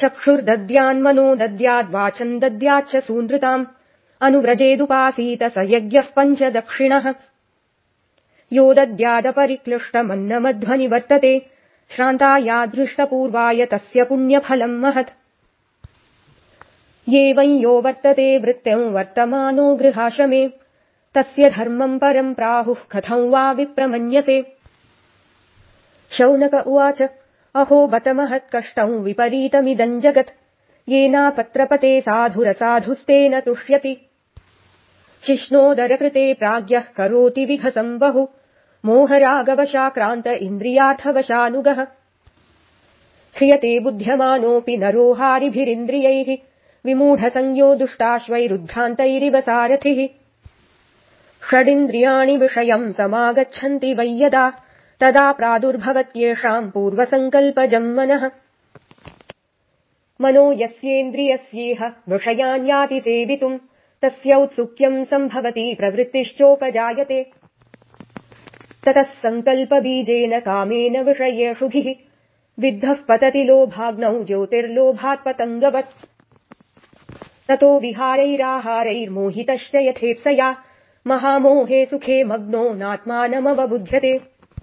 चक्षुर्दद्यान्मनो दद्याद्वाचम् दद्याच्च सूनृताम्। अनुव्रजेदुपासीत स यज्ञः पञ्च दक्षिणः यो दद्यादपरिक्लिष्टमन्नमध्वनि वर्तते श्रान्ताया दृष्टपूर्वाय तस्य पुण्यफलम् महत्। एवम् यो वर्तते वृत्त्यम् वर्तमानो गृहाशमे तस्य धर्मम् परम् प्राहुः कथम् वा विप्रमन्यसे। शौनक उवाच अहो बत महत्कष्टम् विपरीतमिदम् जगत्। येनापत्रपते साधुरसाधुस्तेन तुष्यति। शिष्णोदरकृते प्राज्ञः करोति विघसम् बहु। मोहरागवशाक्रान्त इन्द्रियार्थवशानुगः ह्रियते बुध्यमानोऽपि नरो हारिभिरिन्द्रियैः। विमूढसंज्ञो दुष्टाश्वैरुद्भ्रान्तैरिव सारथिः। षडिन्द्रियाणि विषयम् समागच्छन्ति वै यदा तदा प्रादुर्भवत्येषाम् पूर्वसङ्कल्पजम् मनः। मनो यस्येन्द्रियस्येह विषयान् याति सेवितुम् तस्यौत्सुक्यम् सम्भवति प्रवृत्तिश्चोपजायते। ततः सङ्कल्पबीजेन कामेन विषयेषुभिः विद्धः पतति लोभाग्नौ ज्योतिर्लोभात् पतङ्गवत् ततो विहारैराहारैर्मोहितश्च यथेप्सया महामोहे सुखे मग्नो नात्मानमवबुध्यते